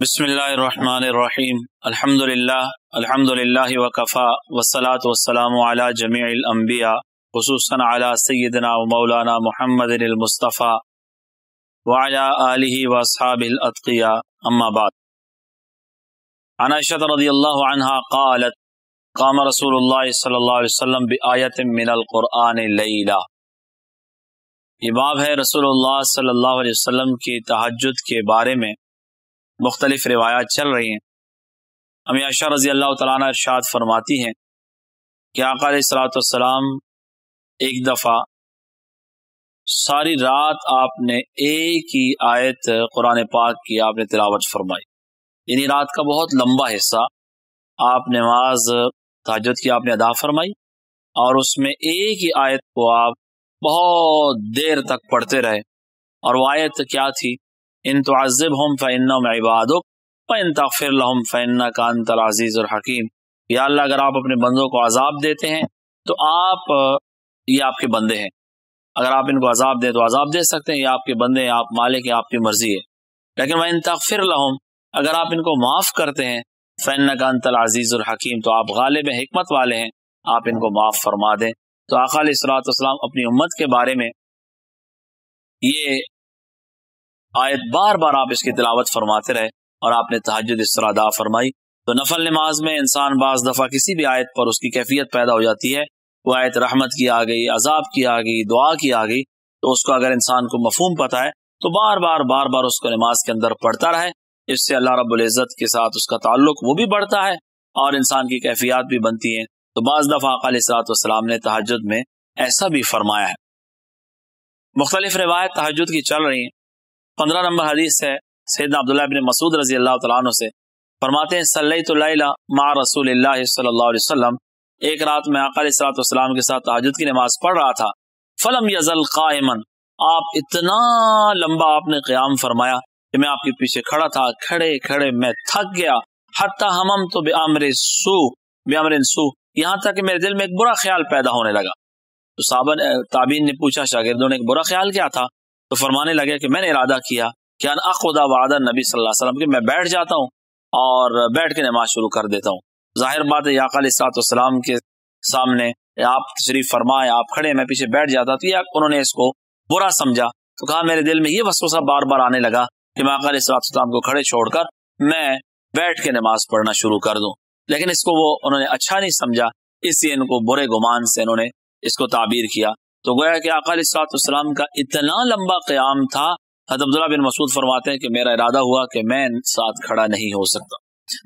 بسم اللہ الرحمن الرحیم۔ الحمد للہ الحمد للہ وقفا وسلاۃ والسلام علی جمیع الانبیاء، خصوصاً علی سیدنا و مولانا محمد المصطفیٰ وعلى آلہ واصحاب الاتقیاء، اما بعد۔ عن عائشہ رضی اللہ عنہ قالت، قام رسول اللہ صلی اللہ علیہ وسلم بآیت من القرآن لیلہ۔ یہ باب ہے رسول اللہ صلی اللہ علیہ وسلم کی تحجد کے بارے میں۔ مختلف روایات چل رہی ہیں۔ امی عائشہ رضی اللہ تعالیٰ عنہ ارشاد فرماتی ہیں کہ آقا علیہ السلاۃ والسلام ایک دفعہ ساری رات آپ نے ایک ہی آیت قرآن پاک کی آپ نے تلاوت فرمائی۔ یعنی رات کا بہت لمبا حصہ آپ نماز تاجد کی آپ نے ادا فرمائی اور اس میں ایک ہی آیت کو آپ بہت دیر تک پڑھتے رہے۔ اور وہ آیت کیا تھی؟ ان تو ہم فن عباد ان تغفر لهم فإنك انت العزیز الحکیم۔ یا اللہ، اگر آپ اپنے بندوں کو عذاب دیتے ہیں، تو آپ یہ آپ کے بندے ہیں۔ اگر آپ ان کو عذاب دیں، تو عذاب دے سکتے ہیں۔ یہ آپ کے بندے ہیں، آپ مالک ہیں، آپ کی مرضی ہے۔ لیکن میں ان تغفر اگر آپ ان کو معاف کرتے ہیں فإنك انت العزیز الحکیم، تو آپ غالب حکمت والے ہیں۔ آپ ان کو معاف فرما دیں۔ تو آقا علیہ السلاۃ والسلام اپنی امت کے بارے میں یہ آیت بار بار آپ اس کی تلاوت فرماتے رہے اور آپ نے تحجد اس طرح ادا فرمائی تو نفل نماز میں انسان بعض دفعہ کسی بھی آیت پر اس کی کیفیت پیدا ہو جاتی ہے، وہ آیت رحمت کی آ گئی، عذاب کی آ گئی، دعا کی آ گئی، تو اس کو اگر انسان کو مفہوم پتہ ہے تو بار بار بار بار اس کو نماز کے اندر پڑھتا رہے، اس سے اللہ رب العزت کے ساتھ اس کا تعلق وہ بھی بڑھتا ہے اور انسان کی کیفیات بھی بنتی ہیں۔ تو بعض دفعہ علیہ سلاۃ والسلام نے تحجد میں ایسا بھی فرمایا ہے۔ مختلف روایت تحجد کی چل رہی ہیں۔ پندرہ نمبر حدیث ہے، سیدنا عبداللہ بن مسعود رضی اللہ تعالیٰ عنہ سے۔ فرماتے ہیں صلی اللہ مع رسول اللہ صلی اللہ علیہ وسلم۔ ایک رات میں آقا علیہ السلام والسلام کے ساتھ تحجد کی نماز پڑھ رہا تھا۔ فلم یزل قائمن آپ اتنا لمبا آپ نے قیام فرمایا کہ میں آپ کے پیچھے کھڑا تھا۔ کھڑے کھڑے، میں تھک گیا۔ حتی ہمم تو بے عمر سو بے عمر سو۔ یہاں تک کہ میرے دل میں ایک برا خیال پیدا ہونے لگا۔ تو صابن تابین نے پوچھا، شاگردوں نے، ایک برا خیال کیا تھا؟ تو فرمانے لگے کہ میں نے ارادہ کیا کہ خدا وعدہ نبی صلی اللہ علیہ وسلم، کہ میں بیٹھ جاتا ہوں اور بیٹھ کے نماز شروع کر دیتا ہوں۔ ظاہر بات ہے یاق علیہ السلام کے سامنے آپ تشریف فرمائے، آپ کھڑے، میں پیچھے بیٹھ جاتا، تو یا انہوں نے اس کو برا سمجھا۔ تو کہا، میرے دل میں یہ وسوسہ بار بار آنے لگا کہ میں علیہ السلام کو کھڑے چھوڑ کر میں بیٹھ کے نماز پڑھنا شروع کر دوں۔ لیکن اس کو وہ انہوں نے اچھا نہیں سمجھا، اس لیے ان کو برے گمان سے انہوں نے اس کو تعبیر کیا۔ تو گویا کہ علیہ السلاط السلام کا اتنا لمبا قیام تھا، حضرت عبداللہ بن مسعود فرماتے ہیں کہ میرا ارادہ ہوا کہ میں ساتھ کھڑا نہیں ہو سکتا۔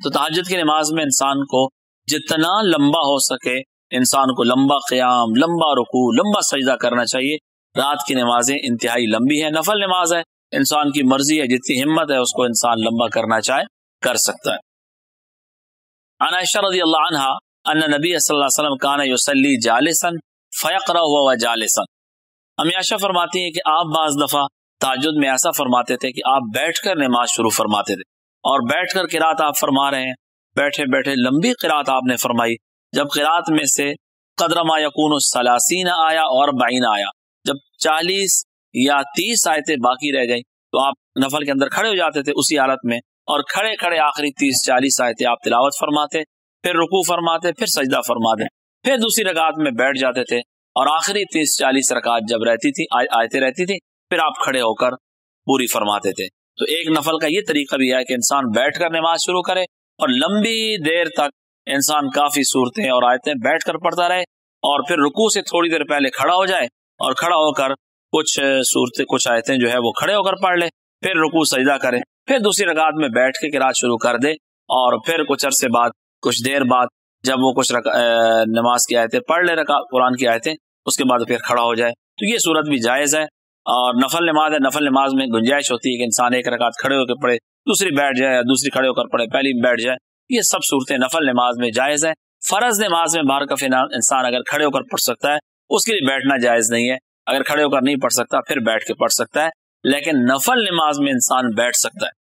تو تحجد کی نماز میں انسان کو جتنا لمبا ہو سکے، انسان کو لمبا قیام، لمبا رکوع، لمبا سجدہ کرنا چاہیے۔ رات کی نمازیں انتہائی لمبی ہیں، نفل نماز ہے۔ انسان کی مرضی ہے، جتنی ہمت ہے، اس کو انسان لمبا کرنا چاہے، کر سکتا ہے۔ عائشہ رضی اللہ عنہ ان نبی صلی اللہ علیہ وسلم کان یوسلی جالسن فیقرا ہوا و جالسن امیاشا فرماتی ہیں کہ آپ بعض دفعہ تاجد میں ایسا فرماتے تھے کہ آپ بیٹھ کر نماز شروع فرماتے تھے اور بیٹھ کر قرات آپ فرما رہے ہیں، بیٹھے بیٹھے لمبی قرات آپ نے فرمائی۔ جب قرات میں سے قدر ما یقون السلاسین آیا اور بائن آیا، جب چالیس یا تیس آیتیں باقی رہ گئی تو آپ نفل کے اندر کھڑے ہو جاتے تھے اسی حالت میں اور کھڑے کھڑے آخری تیس چالیس آیتیں آپ تلاوت فرماتے، پھر رکو فرماتے، پھر سجدہ فرماتے۔ پھر دوسری رکعت میں بیٹھ جاتے تھے اور آخری تیس چالیس رکعت جب رہتی تھی آیتیں رہتی تھی پھر آپ کھڑے ہو کر پوری فرماتے تھے۔ تو ایک نفل کا یہ طریقہ بھی ہے کہ انسان بیٹھ کر نماز شروع کرے اور لمبی دیر تک انسان کافی صورتیں اور آیتیں بیٹھ کر پڑھتا رہے اور پھر رکو سے تھوڑی دیر پہلے کھڑا ہو جائے اور کھڑا ہو کر کچھ صورتیں، کچھ آیتیں جو ہے وہ کھڑے ہو کر پڑھ لے، پھر رکو سجدہ کرے، پھر دوسری رکعت میں بیٹھ کے رات شروع کر دے اور پھر کچھ عرصے بعد، کچھ دیر بعد جب وہ کچھ نماز کی آیتیں پڑھ لے، رکا، قرآن کی آیتیں، اس کے بعد پھر کھڑا ہو جائے۔ تو یہ صورت بھی جائز ہے اور نفل نماز ہے۔ نفل نماز میں گنجائش ہوتی ہے کہ انسان ایک رکعت کھڑے ہو کے پڑھے، دوسری بیٹھ جائے دوسری کھڑے ہو کر پڑھے، پہلی بیٹھ جائے۔ یہ سب صورتیں نفل نماز میں جائز ہے فرض نماز میں بار کا انسان اگر کھڑے ہو کر پڑھ سکتا ہے، اس کے لیے بیٹھنا جائز نہیں ہے۔ اگر کھڑے ہو کر نہیں پڑھ سکتا، پھر بیٹھ کے پڑھ سکتا ہے۔ لیکن نفل نماز میں انسان بیٹھ سکتا ہے۔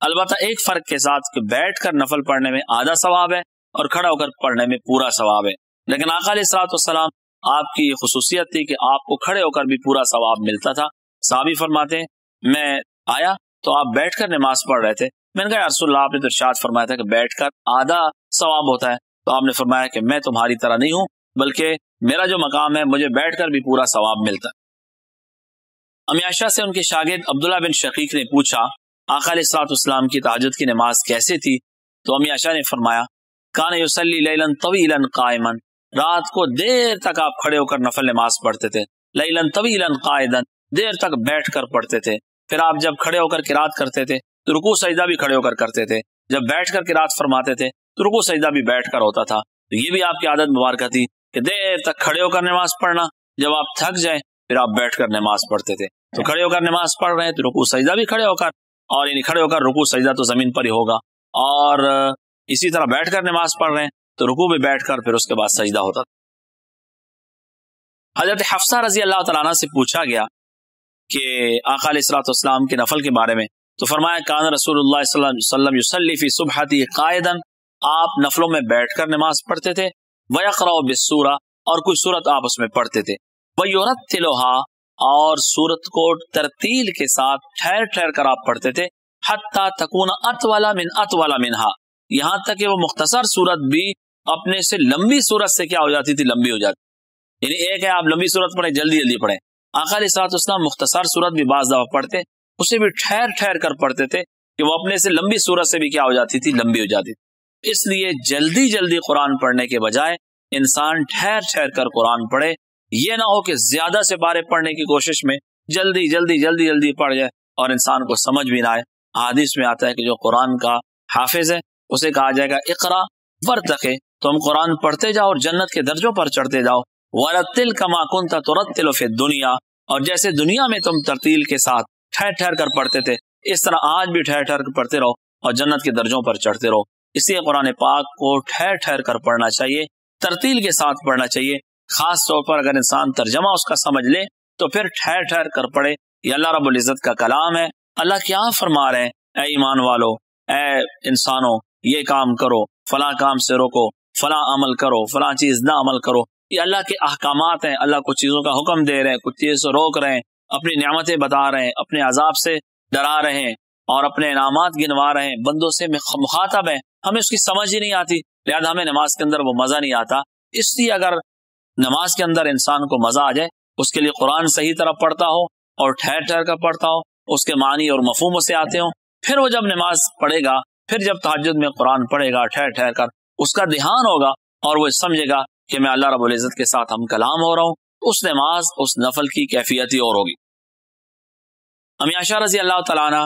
البتہ ایک فرق کے ساتھ کہ بیٹھ کر نفل پڑھنے میں آدھا ثواب ہے اور کھڑا ہو کر پڑھنے میں پورا ثواب ہے۔ لیکن آقا علیہ السلاط والسلام آپ کی یہ خصوصیت تھی کہ آپ کو کھڑے ہو کر بھی پورا ثواب ملتا تھا۔ صحابی فرماتے ہیں، میں آیا تو آپ بیٹھ کر نماز پڑھ رہے تھے۔ میں نے کہا رسول اللہ، آپ نے تو ارشاد فرمایا تھا کہ بیٹھ کر آدھا ثواب ہوتا ہے۔ تو آپ نے فرمایا کہ میں تمہاری طرح نہیں ہوں، بلکہ میرا جو مقام ہے، مجھے بیٹھ کر بھی پورا ثواب ملتا ہے۔ امیاشا سے ان کے شاگرد عبداللہ بن شقیق نے پوچھا، آقا علیہ السلاط اسلام کی تاجد کی نماز کیسے تھی؟ تو امیاشا نے فرمایا کان یوسلی لیلن طویلا قائمن رات کو دیر تک آپ کھڑے ہو کر نفل نماز پڑھتے تھے۔ لیلن طویلا قائدن دیر تک بیٹھ کر پڑھتے تھے۔ پھر آپ جب کھڑے ہو کر کراط کرتے تھے، تو رکو سجدہ بھی کھڑے ہو کر کرتے تھے۔ جب بیٹھ کر کراط فرماتے تھے، تو رکو سجدہ بھی بیٹھ کر ہوتا تھا۔ تو یہ بھی آپ کی عادت مبارکہ تھی کہ دیر تک کھڑے ہو کر نماز پڑھنا۔ جب آپ تھک جائیں، پھر آپ بیٹھ کر نماز پڑھتے تھے۔ تو کھڑے ہو کر نماز پڑھ رہے ہیں، تو رکو سجدہ بھی کھڑے ہو کر۔ اور یعنی کھڑے ہو کر رکو سجدہ تو زمین پر ہی ہوگا۔ اور اسی طرح بیٹھ کر نماز پڑھ رہے ہیں، تو رکو بھی بیٹھ کر پھر اس کے بعد سجدہ ہوتا حضرت حفصہ رضی اللہ تعالیٰ سے پوچھا گیا کہ آقا علیہ السلاۃ والسلام کے نفل کے بارے میں، تو فرمایا، کان رسول اللہ صلی اللہ علیہ وسلم فی صبحتی قائدن آپ نفلوں میں بیٹھ کر نماز پڑھتے تھے ویقرا بسورہ اور کوئی صورت آپ اس میں پڑھتے تھے۔ ویورت تلوہا اور صورت کو ترتیل کے ساتھ ٹھہر ٹھہر کر آپ پڑھتے تھے حتی تکون ات والا من ات والا منہا یہاں تک کہ وہ مختصر صورت بھی اپنے سے لمبی صورت سے کیا ہو جاتی تھی؟ لمبی ہو جاتی۔ یعنی ایک ہے، آپ لمبی صورت پڑھیں، جلدی جلدی پڑھیں۔ آخر سات اسلام مختصر صورت بھی بعض دفعہ پڑھتے، اسے بھی ٹھہر ٹھہر کر پڑھتے تھے کہ وہ اپنے سے لمبی صورت سے بھی کیا ہو جاتی تھی؟ لمبی ہو جاتی تھی۔ اس لیے جلدی جلدی قرآن پڑھنے کے بجائے انسان ٹھہر ٹھہر کر قرآن پڑھے۔ یہ نہ ہو کہ زیادہ سے بارے پڑھنے کی کوشش میں جلدی جلدی جلدی جلدی پڑھ جائے اور انسان کو سمجھ بھی نہ آئے۔ حادث میں آتا ہے کہ جو قرآن کا حافظ ہے اسے کہا جائے گا، اقرا، ورتقے۔ تم قرآن پڑھتے جاؤ اور جنت کے درجوں پر چڑھتے جاؤ۔ ورتل کما کنتا تو دنیا اور جیسے دنیا میں تم ترتیل کے ساتھ ٹھہر ٹھہر کر پڑھتے تھے، اس طرح آج بھی ٹھہر ٹھہر کر پڑھتے رہو اور جنت کے درجوں پر چڑھتے رہو۔ اس لیے قرآن پاک کو ٹھہر ٹھہر کر پڑھنا چاہیے، ترتیل کے ساتھ پڑھنا چاہیے۔ خاص طور پر اگر انسان ترجمہ اس کا سمجھ لے، تو پھر ٹھہر ٹھہر کر پڑھے۔ یہ اللہ رب العزت کا کلام ہے۔ اللہ کیا فرما رہے ہیں؟ اے ایمان والو، اے انسانوں یہ کام کرو، فلاں کام سے روکو، فلاں عمل کرو، فلاں چیز نہ عمل کرو۔ یہ اللہ کے احکامات ہیں، اللہ کچھ چیزوں کا حکم دے رہے ہیں، کچھ چیز سے روک رہے ہیں، اپنی نعمتیں بتا رہے ہیں، اپنے عذاب سے ڈرا رہے ہیں اور اپنے انعامات گنوا رہے ہیں۔ بندوں سے مخاطب ہیں۔ ہمیں اس کی سمجھ ہی نہیں آتی، لہٰذا ہمیں نماز کے اندر وہ مزہ نہیں آتا۔ اس لیے اگر نماز کے اندر انسان کو مزہ آ جائے، اس کے لیے قرآن صحیح طرح پڑھتا ہو اور ٹھہر ٹھہر کر پڑھتا ہو، اس کے معنی اور مفہوم سے آتے ہوں، پھر وہ جب نماز پڑھے گا پھر جب تحجد میں قرآن پڑھے گا، ٹھہر ٹھہر کر، اس کا دھیان ہوگا اور وہ سمجھے گا کہ میں اللہ رب العزت کے ساتھ ہم کلام ہو رہا ہوں، اس نماز، اس نفل کی کیفیت ہی اور ہوگی۔ امیاشا رضی اللہ تعالیٰ عنہ،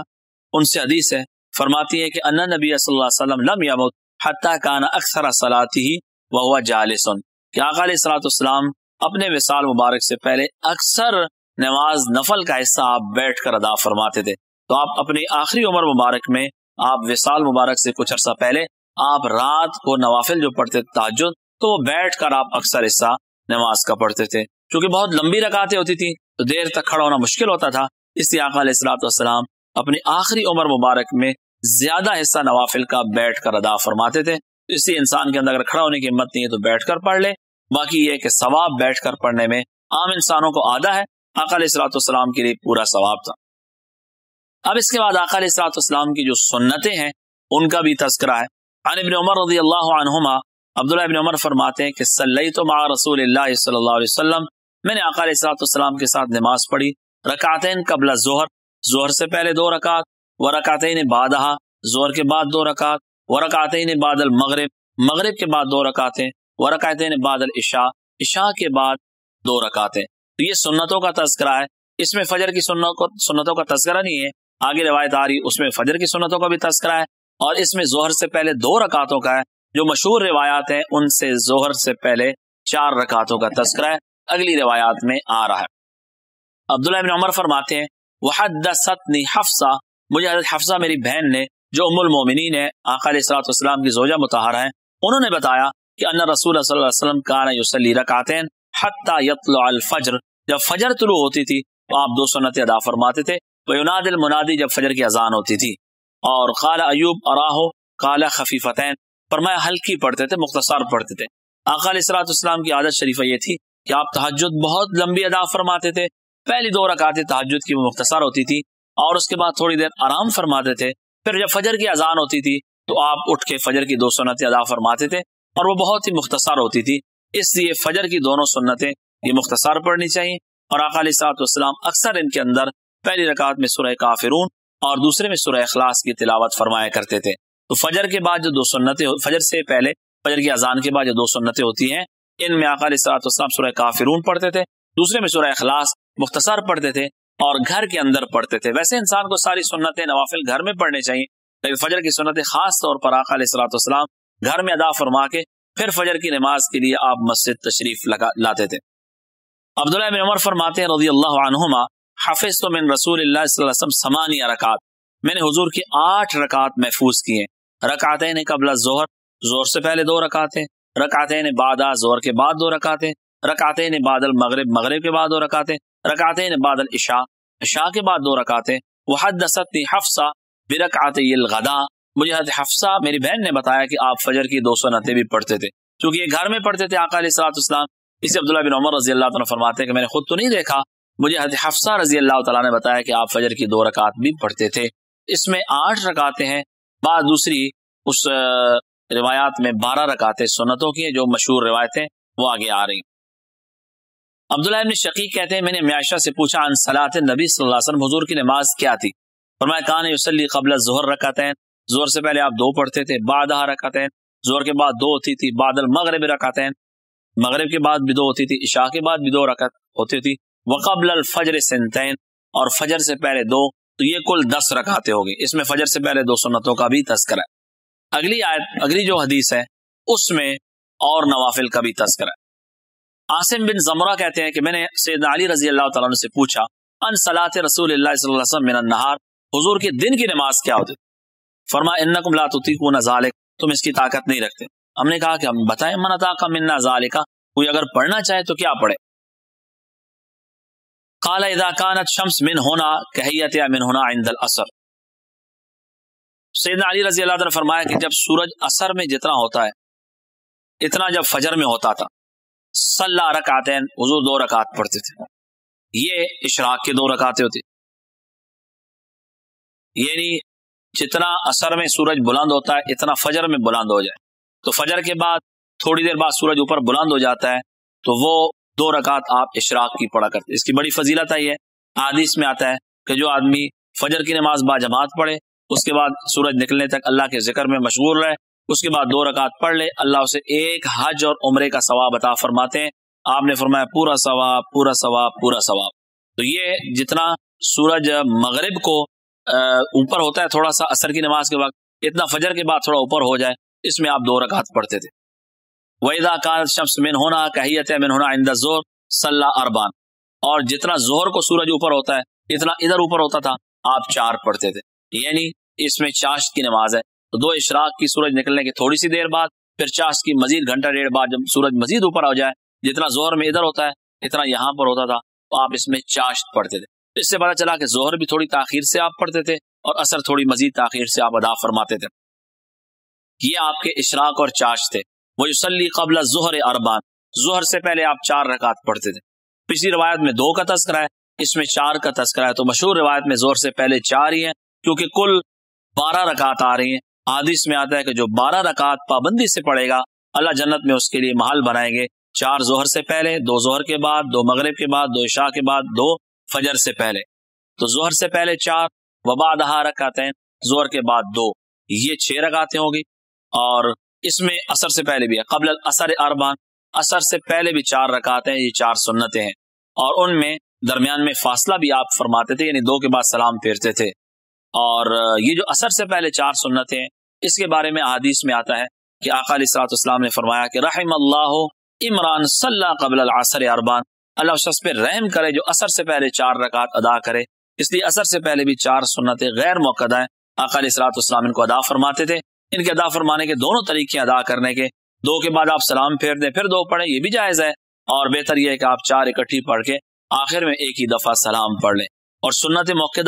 ان سے حدیث ہے، فرماتی ہے کہ ان نبی صلی اللہ علیہ وسلم لم یمت حتی کانا اکثر صلاتی ہی وہو جالسن کہ آقا علیہ السلام السلام اپنے وصال مبارک سے پہلے اکثر نماز نفل کا حصہ آپ بیٹھ کر ادا فرماتے تھے۔ تو آپ اپنی آخری عمر مبارک میں آپ وصال مبارک سے کچھ عرصہ پہلے آپ رات کو نوافل جو پڑھتے تاجد، تو وہ بیٹھ کر آپ اکثر حصہ نماز کا پڑھتے تھے۔ کیونکہ بہت لمبی رکاتے ہوتی تھی تو دیر تک کھڑا ہونا مشکل ہوتا تھا۔ اس لیے آقا علیہ السلاط والسلام اپنی آخری عمر مبارک میں زیادہ حصہ نوافل کا بیٹھ کر ادا فرماتے تھے۔ اس لیے انسان کے اندر اگر کھڑا ہونے کی ہمت نہیں ہے تو بیٹھ کر پڑھ لے۔ باقی یہ کہ ثواب بیٹھ کر پڑھنے میں عام انسانوں کو آدھا ہے۔ آقا علیہ السلاط والسلام کے لیے پورا ثواب تھا۔ اب اس کے بعد آقا علیہ السلاط والسلام کی جو سنتیں ہیں، ان کا بھی تذکرہ ہے۔ عن ابن عمر رضی اللہ عنہما، عبداللہ ابن عمر فرماتے ہیں کہ صلی تو مع رسول اللہ صلی اللہ علیہ وسلم، میں نے آقا علیہ السلام کے ساتھ نماز پڑھی، رکعتین قبل ظہر ظہر سے پہلے دو رکعت و رکعتین بعدہ ظہر کے بعد دو رکعت و رکعتین بعد المغرب، مغرب کے بعد دو رکعتیں و رکعتین بعد العشاء، عشاء کے بعد دو رکعتیں۔ تو یہ سنتوں کا تذکرہ ہے۔ اس میں فجر کی سنتوں کا تذکرہ نہیں ہے آگے روایت آ رہی اس میں فجر کی سنتوں کا بھی تذکرہ ہے اور اس میں ظہر سے پہلے دو رکعتوں کا ہے، جو مشہور روایات ہیں، ان سے زہر سے پہلے چار رکعتوں کا تذکرہ ہے۔ اگلی روایات میں آ رہا ہے۔ عبداللہ بن عمر فرماتے ہیں وحدثتنی حفصہ، مجھے حضرت حفصہ میری بہن نے، جو ام المومنین ہے، آقا علیہ الصلوۃ والسلام کی زوجہ مطہرہ ہیں، انہوں نے بتایا کہ ان رسول صلی اللہ علیہ وسلم کان یصلی رکعتین حتی یطلع الفجر۔ جب فجر طلوع ہوتی تھی، تو آپ دو سنتیں ادا فرماتے تھے۔ ویناد المنادی جب فجر کی اذان ہوتی تھی اور قال ایوب اراہو قال خفیفتین فرمایا ہلکی پڑھتے تھے، مختصر پڑھتے تھے۔ آقا علیہ السلاط اسلام کی عادت شریفہ یہ تھی کہ آپ تحجد بہت لمبی ادا فرماتے تھے۔ پہلی دو رکعتیں تحجد کی وہ مختصر ہوتی تھی اور اس کے بعد تھوڑی دیر آرام فرماتے تھے۔ پھر جب فجر کی اذان ہوتی تھی تو آپ اٹھ کے فجر کی دو سنتیں ادا فرماتے تھے اور وہ بہت ہی مختصر ہوتی تھی۔ اس لیے فجر کی دونوں سنتیں یہ مختصر پڑھنی چاہیے اور اقالی صاحب السلام اکثر ان کے اندر پہلی رکعت میں سورہ کافرون اور دوسرے میں سورہ اخلاص کی تلاوت فرمایا کرتے تھے۔ تو فجر کے بعد جو دو سنتیں فجر سے پہلے، فجر کی اذان کے بعد جو دو سنتیں ہوتی ہیں، ان میں اقالی صاحب السلام سورہ کافرون پڑھتے تھے، دوسرے میں سورہ اخلاص مختصر پڑھتے تھے اور گھر کے اندر پڑھتے تھے۔ ویسے انسان کو ساری سنتیں نوافل گھر میں پڑھنے چاہیے، لیکن فجر کی سنتیں خاص طور پر آقا علیہ السلام گھر میں ادا فرما کے پھر فجر کی نماز کے لیے آپ مسجد تشریف لگا لاتے تھے۔ عبداللہ بن عمر فرماتے ہیں رضی اللہ عنہما حافظ تو من رسول اللہ صلی اللہ علیہ وسلم سمانی رکعت۔ میں نے حضور کی آٹھ رکعت محفوظ کیے۔ رکعتیں قبل زہر زور سے پہلے دو رکعتیں رکعتیں بعد زور کے بعد دو رکعتیں رکعتیں بادل مغرب مغرب کے بعد دو رکعتیں رکعتیں بادل عشاء عشاء کے بعد دو رکعتیں وحدثتنی حفصہ برکعت الغدا مجھے حضرت حفصہ، میری بہن نے بتایا کہ آپ فجر کی دو سو بھی پڑھتے تھے۔ کیونکہ یہ گھر میں پڑھتے تھے آقا علیہ السلاط اسلام اسے عبداللہ بن عمر رضی اللہ تعالیٰ فرماتے ہیں کہ میں نے خود تو نہیں دیکھا مجھے حضرت حفصہ رضی اللہ تعالیٰ نے بتایا کہ آپ فجر کی دو رکعت بھی پڑھتے تھے۔ اس میں آٹھ رکعتیں ہیں، بعد دوسری اس روایات میں بارہ رکعتیں سنتوں کی ہیں، جو مشہور روایتیں وہ آگے آ رہی عبداللہ ابن شقیق کہتے ہیں، میں نے معاشہ سے پوچھا ان صلاحت نبی صلی اللہ علیہ وسلم حضور کی نماز کیا تھی؟ فرمایا، کان یوسلی قبل ظہر رکعتیں زور سے پہلے آپ دو پڑھتے تھے، بعد رکھتے زور کے بعد دو ہوتی تھی بادل مغرب رکھتے مغرب کے بعد بھی دو ہوتی تھی، عشاء کے بعد بھی دو رکعت ہوتی تھی۔ وقبل الفجر سنتین اور فجر سے پہلے دو، تو یہ کل دس رکھاتے ہوگی۔ اس میں فجر سے پہلے دو سنتوں کا بھی تذکرہ ہے۔ اگلی آیت، اگلی جو حدیث ہے، اس میں اور نوافل کا بھی تذکرہ ہے۔ عاصم بن زمرہ کہتے ہیں کہ میں نے سیدنا علی رضی اللہ تعالیٰ سے پوچھا، ان صلاح رسول اللہ صلی اللہ علیہ وسلم من النہار، حضور کے دن کی نماز کیا ہوتی؟ فرما، انکم لا تطیقون ذالک تم اس کی طاقت نہیں رکھتے۔ ہم نے کہا کہ ہم بتائیں، من اتاقا مننا ذالکا کوئی اگر پڑھنا چاہے تو کیا پڑھے؟ قال اذا كانت شمس من ہونا کہیت یا من ہونا عند العصر سیدنا علی رضی اللہ عنہ فرمایا کہ جب سورج اثر میں جتنا ہوتا ہے، اتنا جب فجر میں ہوتا تھا صلی رکعتین حضور دو رکعت پڑھتے تھے۔ یہ اشراق کے دو رکعتیں ہوتی۔ یعنی جتنا اثر میں سورج بلند ہوتا ہے، اتنا فجر میں بلند ہو جائے۔ تو فجر کے بعد، تھوڑی دیر بعد سورج اوپر بلند ہو جاتا ہے، تو وہ دو رکعت آپ اشراق کی پڑھا کرتے اس کی بڑی فضیلت آئی ہے یہ۔ حدیث میں آتا ہے کہ جو آدمی فجر کی نماز با جماعت پڑھے، اس کے بعد سورج نکلنے تک اللہ کے ذکر میں مشغول رہے، اس کے بعد دو رکعت پڑھ لے، اللہ اسے ایک حج اور عمرے کا ثواب عطا فرماتے ہیں۔ آپ نے فرمایا پورا ثواب پورا ثواب پورا ثواب۔ تو یہ جتنا سورج مغرب کو اوپر ہوتا ہے، تھوڑا سا اثر کی نماز کے وقت، اتنا فجر کے بعد تھوڑا اوپر ہو جائے، اس میں آپ دو رکعت پڑھتے تھے۔ ویدا کار شمس من ہونا کہیت من ہونا اند زور صلاح اربان اور جتنا زہر کو سورج اوپر ہوتا ہے، اتنا ادھر اوپر ہوتا تھا، آپ چار پڑھتے تھے۔ یعنی اس میں چاشت کی نماز ہے۔ تو دو اشراق کی سورج نکلنے کی تھوڑی سی دیر بعد، پھر چاشت کی مزید گھنٹہ ڈیڑھ بعد جب سورج مزید اوپر ہو جائے، جتنا زہر میں ادھر ہوتا ہے، اتنا یہاں پر ہوتا تھا۔ تو آپ اس میں چاشت پڑھتے تھے۔ اس سے پتا چلا کہ زہر بھی تھوڑی تاخیر سے آپ پڑھتے تھے اور اثر تھوڑی مزید تاخیر سے آپ ادا فرماتے تھے۔ یہ آپ کے اشراق اور چاش تھے۔ وہ یوسلی قبل ظہر اربان ظہر سے پہلے آپ چار رکعت پڑھتے تھے۔ پچھلی روایت میں دو کا تذکرہ ہے، اس میں چار کا تذکرہ ہے۔ تو مشہور روایت میں زور سے پہلے چار ہی ہیں، کیونکہ کل بارہ رکعت آ رہی ہیں۔ حادث میں آتا ہے کہ جو بارہ رکعت پابندی سے پڑے گا، اللہ جنت میں اس کے لیے محل بنائیں گے۔ چار زہر سے پہلے، دو زہر کے بعد، دو مغرب کے بعد، دو عشاء کے بعد، دو فجر سے پہلے۔ تو زہر سے پہلے چار وبا دہا رکھاتے ہیں زہر کے بعد دو۔ یہ چھ رکاتے ہوگی اور اس میں اثر سے پہلے بھی ہے۔ قبل اثر اربان اثر سے پہلے بھی چار رکاتے ہیں، یہ چار سنتیں ہیں۔ اور ان میں درمیان میں فاصلہ بھی آپ فرماتے تھے یعنی دو کے بعد سلام پھیرتے تھے۔ اور یہ جو اثر سے پہلے چار سنتیں ہیں، اس کے بارے میں حدیث میں آتا ہے کہ آقا علیہ السلاط اسلام نے فرمایا کہ رحم اللہ عمران صلی قبل العصر اربان اللہ شخص پہ رحم کرے جو اثر سے پہلے چار رکعت ادا کرے۔ اس لیے اثر سے پہلے بھی چار سنتیں غیر موقع ہیں۔ اقالی اصلاۃ اسلام ان کو ادا فرماتے تھے۔ ان کے ادا فرمانے کے دونوں طریقے ادا کرنے کے، دو کے بعد آپ سلام پھیر دیں، پھر دو پڑھیں، یہ بھی جائز ہے۔ اور بہتر یہ ہے کہ آپ چار اکٹھی پڑھ کے آخر میں ایک ہی دفعہ سلام پڑھ لیں۔ اور سنت موقع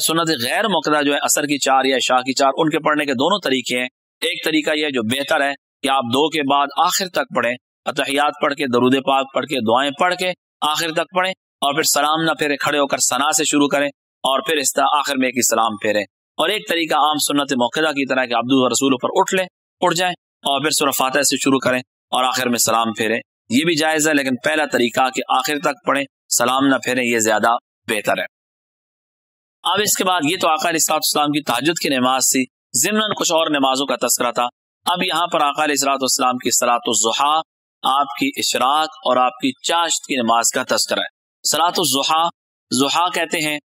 سنت غیر موقع جو ہے، اثر کی چار یا شاہ کی چار، ان کے پڑھنے کے دونوں طریقے ہیں۔ ایک طریقہ یہ جو بہتر ہے کہ آپ دو کے بعد آخر تک پڑھیں۔ اتحیات پڑھ کے، درود پاک پڑھ کے، دعائیں پڑھ کے آخر تک پڑھیں۔ اور پھر سلام نہ پھیرے، کھڑے ہو کر سنا سے شروع کریں۔ اور پھر اس طرح آخر میں ایک ہی سلام پھیرے اور ایک طریقہ عام سنت موقع کی طرح کہ عبد رسول پر اٹھ لیں، اٹھ جائیں اور پھر سورہ فاتح سے شروع کریں اور آخر میں سلام پھیریں۔ یہ بھی جائز ہے، لیکن پہلا طریقہ کہ آخر تک پڑھیں، سلام نہ پھیریں، یہ زیادہ بہتر ہے۔ اب اس کے بعد یہ تو آقا علیہ السلام کی تاجد کی نماز تھی۔ ضمن کچھ اور نمازوں کا تذکرہ تھا۔ اب یہاں پر آقا علیہ السلاط والسلام کی سلاۃ الضحا آپ کی اشراق اور آپ کی چاشت کی نماز کا تذکرہ ہے۔ سلاۃ الضحا زحا کہتے ہیں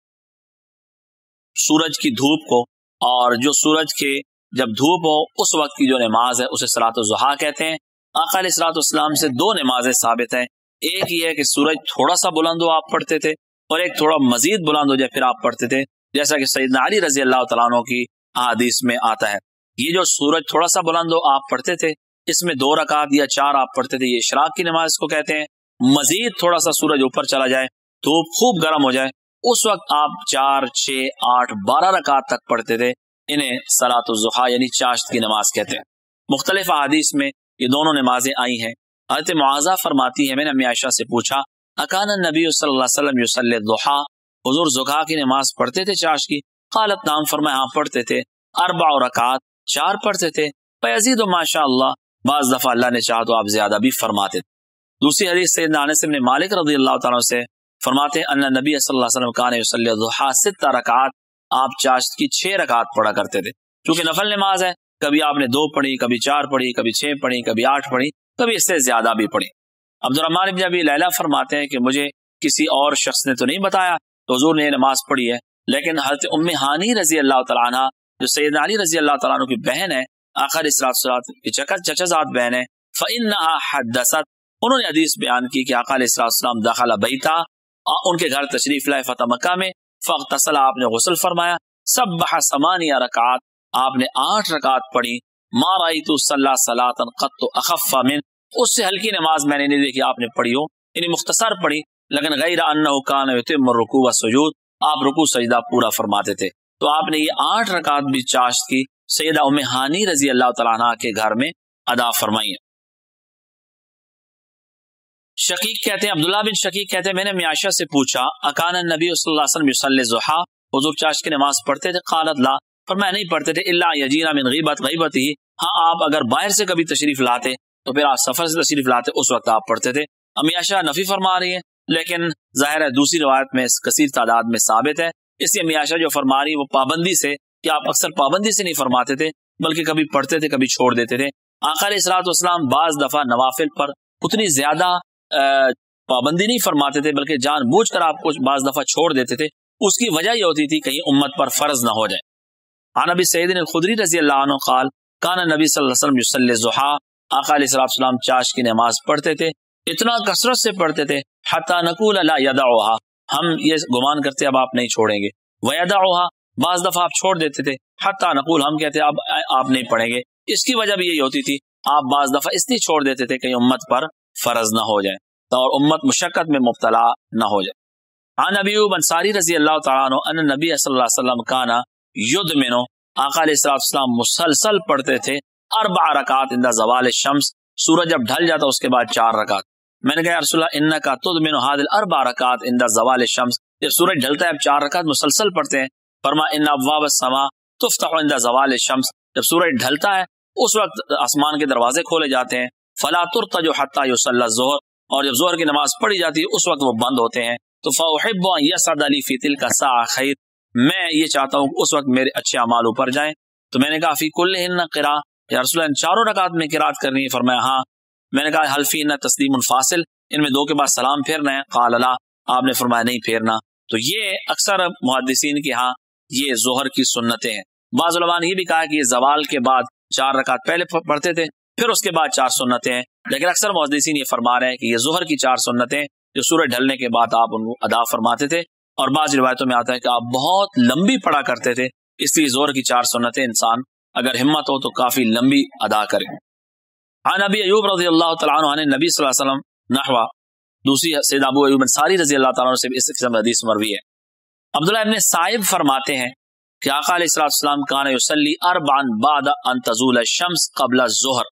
سورج کی دھوپ کو، اور جو سورج کے جب دھوپ ہو، اس وقت کی جو نماز ہے، اسے سلاۃ الضحا کہتے ہیں۔ آقا علیہ السلاط والسلام سے دو نمازیں ثابت ہیں۔ ایک یہ ہے کہ سورج تھوڑا سا بلند ہو، آپ پڑھتے تھے، اور ایک تھوڑا مزید بلند ہو جائے، پھر آپ پڑھتے تھے۔ جیسا کہ سیدنا علی رضی اللہ تعالیٰ عنہ کی حادیث میں آتا ہے۔ یہ جو سورج تھوڑا سا بلند ہو، آپ پڑھتے تھے، اس میں دو رکعت یا چار آپ پڑھتے تھے، یہ اشراق کی نماز کو کہتے ہیں۔ مزید تھوڑا سا سورج اوپر چلا جائے، دھوپ خوب گرم ہو جائے اس وقت آپ چار، چھ، آٹھ، بارہ رکعت تک پڑھتے تھے، انہیں سلاۃ الزحا یعنی چاشت کی نماز کہتے ہیں۔ مختلف حادیث میں یہ دونوں نمازیں آئی ہیں۔ حضرت معاذہ فرماتی ہے میں نے امی عائشہ سے پوچھا، اکان نبی صلی اللہ علیہ وسلم یوسل حضور زکا کی نماز پڑھتے تھے چاش کی؟ قالت نام فرمائے ہاں پڑھتے تھے۔ اربع رکعات، چار پڑھتے تھے۔ پیزید و ماشاء اللہ بعض دفعہ اللہ نے چاہ تو آپ زیادہ بھی فرماتے تھے۔ دوسری حدیث سے انس بن مالک رضی اللہ تعالیٰ سے فرماتے ہیں ان نبی صلی اللہ علیہ وسلم کان یصلی الضحى ست رکعات آپ چاشت کی چھ رکعات پڑھا کرتے تھے۔ کیونکہ نفل نماز ہے، کبھی آپ نے دو پڑھی، کبھی چار پڑھی، کبھی چھ پڑھی، کبھی آٹھ پڑھی، کبھی اس سے زیادہ بھی پڑھی۔ عبد الرحمان ابن ابی لیلہ فرماتے ہیں کہ مجھے کسی اور شخص نے تو نہیں بتایا تو حضور نے نماز پڑھی ہے، لیکن حضرت ام ہانی رضی اللہ تعالیٰ عنہ، جو سید علی رضی اللہ تعالیٰ عنہ کی بہن ہے، آخر اسرات کی چچزاد بہن ہے، فَإِنَّهَا حَدَّسَتْ انہوں نے حدیث بیان کی کہ آقا علیہ السلام داخلہ بیتا ان کے گھر تشریف لائے، فتح مکہ میں۔ فغتسل آپ نے غسل فرمایا۔ سب بہ سمانیہ رکعات، آپ نے آٹھ رکعت پڑھی۔ ما رأیتو صلی صلاة قط اخف من۔ اس سے ہلکی نماز میں نے نہیں دیکھی، آپ نے پڑھی ہو۔ یعنی مختصر پڑھی، لیکن غیر انہو کان یتم الرکوع والسجود آپ رکوع سجدہ پورا فرماتے تھے۔ تو آپ نے یہ آٹھ رکعت بھی چاشت کی، سیدہ ام ہانی رضی اللہ تعالیٰ عنہ کے گھر میں ادا فرمائی شقیق کہتے ہیں، عبداللہ بن شقیق کہتے ہیں، میں نے میاشا سے پوچھا، اکان نبی صلی اللہ علیہ وسلم یصلی زحا حضور چاشت کی نماز پڑھتے تھے؟ قالت، لا۔ پر میں نہیں پڑھتے تھے اللہ یجینا من غیبت غیبت ہی۔ ہاں آپ اگر باہر سے کبھی تشریف لاتے، تو پھر آپ سفر سے تشریف لاتے، اس وقت آپ پڑھتے تھے۔ امیاشا نفی فرما رہی ہے، لیکن ظاہر ہے دوسری روایت میں کثیر تعداد میں ثابت ہے۔ اس لیے میاشا جو فرما رہی وہ پابندی سے، کہ آپ اکثر پابندی سے نہیں فرماتے تھے، بلکہ کبھی پڑھتے تھے، کبھی چھوڑ دیتے تھے۔ آخر اصلاۃ والسلام بعض دفعہ نوافل پر اتنی زیادہ پابندی نہیں فرماتے تھے، بلکہ جان بوجھ کر آپ کو بعض دفعہ چھوڑ دیتے تھے۔ اس کی وجہ یہ ہوتی تھی کہ یہ امت پر فرض نہ ہو جائے۔ آ نبی سعید الخدری رضی اللہ عنہ قال، کان نبی صلی اللہ علیہ وسلم زحا آقا علیہ السلام چاش کی نماز پڑھتے تھے۔ اتنا کثرت سے پڑھتے تھے حتا نقول اللہ یدا ہم یہ گمان کرتے اب آپ نہیں چھوڑیں گے۔ ویدا بعض دفعہ آپ چھوڑ دیتے تھے۔ حتا نقول، ہم کہتے اب آپ نہیں پڑھیں گے۔ اس کی وجہ بھی یہی ہوتی تھی۔ آپ بعض دفعہ اس لیے چھوڑ دیتے تھے کہ امت پر فرض نہ ہو جائے۔ اور امت مشقت میں مبتلا نہ ہو جائے۔ ہاں نبی انصاری رضی اللہ تعالیٰ عنہ ان نبی صلی اللہ علیہ وسلم کانا یدھ مینو آقا علیہ السلام مسلسل پڑھتے تھے، اربع رکعت اندہ زوال شمس سورج جب ڈھل جاتا اس کے بعد چار رکعت میں نے کہا رسول اللہ ان کا تد مینو حادل اربع رکعت اندہ زوال شمس جب سورج ڈھلتا ہے، اب چار رکعت مسلسل پڑھتے ہیں۔ فرما ان ابواب السما تفتح عند زوال الشمس۔ جب سورج ڈھلتا ہے، اس وقت آسمان کے دروازے کھولے جاتے ہیں۔ فلا ترتج حتى يصلى الظهر اور جب ظہر کی نماز پڑھی جاتی ہے، اس وقت وہ بند ہوتے ہیں۔ تو فاحب ان يسعد لي في تلك الساعه خير۔ میں یہ چاہتا ہوں اس وقت میرے اچھے اعمال اوپر جائیں۔ تو میں نے کہا فی کلہن قرا یا رسول اللہ چاروں رکعت میں قرات کرنی ہے۔ فرمایا ہاں۔ میں نے کہا حلفی ان تسلیم الفاصل ان میں دو کے بعد سلام پھیرنا ہے۔ قال، لا۔ آپ نے فرمایا، نہیں پھیرنا۔ تو یہ اکثر محدثین کے ہاں یہ ظہر کی سنتیں ہیں۔ بعض علماء نے یہ بھی کہا کہ یہ زوال کے بعد چار رکعت پہلے پڑھتے تھے۔ پھر اس کے بعد چار سنتیں لیکن اکثر محدثین یہ فرما رہے ہیں کہ یہ ظہر کی چار سنتیں جو سورج ڈھلنے کے بعد آپ ان کو ادا فرماتے تھے اور بعض روایتوں میں آتا ہے کہ آپ بہت لمبی پڑھا کرتے تھے، اس لیے زور کی چار سنتیں انسان اگر ہمت ہو تو کافی لمبی ادا کرے۔ ہاں نبی ایوب رضی اللہ تعالیٰ عنہ نبی صلی اللہ علیہ وسلم نحوا دوسری سید ابو ایوب انصاری رضی اللہ تعالیٰ عنہ سے اس قسم حدیث مروی ہے۔ عبداللہ ابن صاحب فرماتے ہیں کہ آقا علیہ السلام کان یصلی اربعا بعد ان تزول الشمس قبل الظہر۔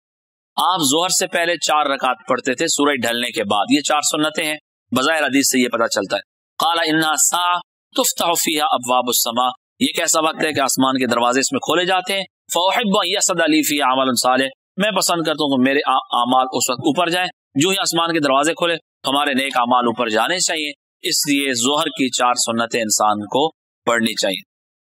آپ ظہر سے پہلے چار رکعت پڑھتے تھے سورج ڈھلنے کے بعد۔ یہ چار سنتیں ہیں، بظاہر حدیث سے یہ پتہ چلتا ہے۔ قال انها ساعه تفتح فيها ابواب السماء۔ یہ کیسا وقت ہے کہ آسمان کے دروازے اس میں کھولے جاتے ہیں۔ فوحب یسد علی فی عمل صالح۔ میں پسند کرتا ہوں کہ میرے اعمال اس وقت اوپر جائیں۔ جو ہی آسمان کے دروازے کھولے ہمارے نیک اعمال اوپر جانے چاہیے۔ اس لیے ظہر کی چار سنتیں انسان کو پڑھنی چاہیے۔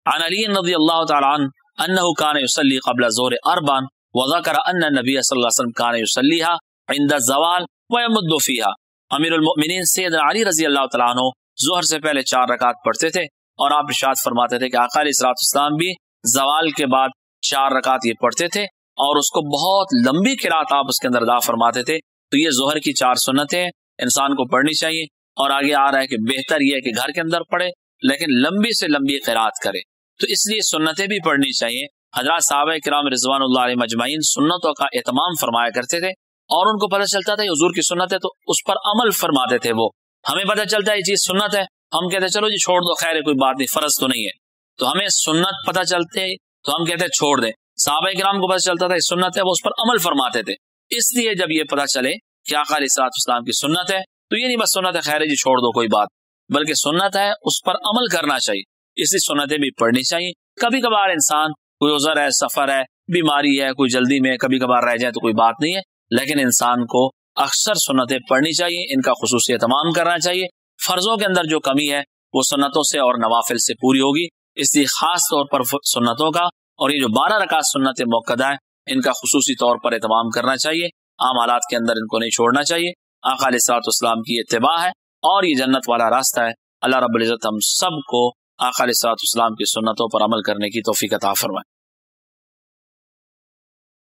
عن علی رضی اللہ تعالی عنہ انه كان يصلي قبل الظهر اربعا۔ وذكر ان النبي صلی اللہ علیہ وسلم كان يصليها عند الزوال ويمد فيها امیر المؤمنین سید علی رضی اللہ تعالیٰ عنہ ظہر سے پہلے چار رکعت پڑھتے تھے اور آپ ارشاد فرماتے تھے کہ آقا علیہ الصلوۃ والسلام بھی زوال کے بعد چار رکعت یہ پڑھتے تھے اور اس کو بہت لمبی قرات آپ اس کے اندر ادا فرماتے تھے۔ تو یہ ظہر کی چار سنتیں انسان کو پڑھنی چاہیے اور آگے آ رہا ہے کہ بہتر یہ ہے کہ گھر کے اندر پڑھے لیکن لمبی سے لمبی قرات کرے۔ تو اس لیے سنتیں بھی پڑھنی چاہیے حضرات صحابہ کرام رضوان اللہ علیہ مجمعین سنتوں کا اہتمام فرمایا کرتے تھے اور ان کو پتہ چلتا تھا حضور کی سنت ہے تو اس پر عمل فرماتے تھے وہ۔ ہمیں پتہ چلتا ہے یہ چیز سنت ہے۔ ہم کہتے ہیں چلو جی چھوڑ دو، خیر ہے کوئی بات نہیں، فرض تو نہیں ہے۔ تو ہمیں سنت پتہ چلتے تو ہم کہتے ہیں چھوڑ دیں۔ صحابہ کرام کو پتہ چلتا تھا یہ سنت ہے، وہ اس پر عمل فرماتے تھے۔ اس لیے جب یہ پتہ چلے کہ آقا علیہ اسلام کی سنت ہے تو یہ نہیں بس سنت ہے، خیر جی چھوڑ دو، کوئی بات۔ بلکہ سنت ہے، اس پر عمل کرنا چاہیے۔ اس لیے سنتیں بھی پڑھنی چاہیے۔ کبھی کبھار انسان کوئی عذر ہے، سفر ہے، بیماری ہے، کوئی جلدی میں کبھی کبھار رہ جائے تو کوئی بات نہیں ہے، لیکن انسان کو اکثر سنتیں پڑھنی چاہیے، ان کا خصوصی اہتمام کرنا چاہیے۔ فرضوں کے اندر جو کمی ہے، وہ سنتوں سے اور نوافل سے پوری ہوگی۔ اس لیے خاص طور پر سنتوں کا اور یہ جو بارہ رکعت سنت موقع ہے ان کا خصوصی طور پر اہتمام کرنا چاہیے۔ عام حالات کے اندر ان کو نہیں چھوڑنا چاہیے۔ آقا علیہ سلاۃ اسلام کی اتباع ہے اور یہ جنت والا راستہ ہے۔ اللہ رب العزت ہم سب کو آقا علیہ سلاۃ اسلام کی سنتوں پر عمل کرنے کی توفیق عطا فرمائے۔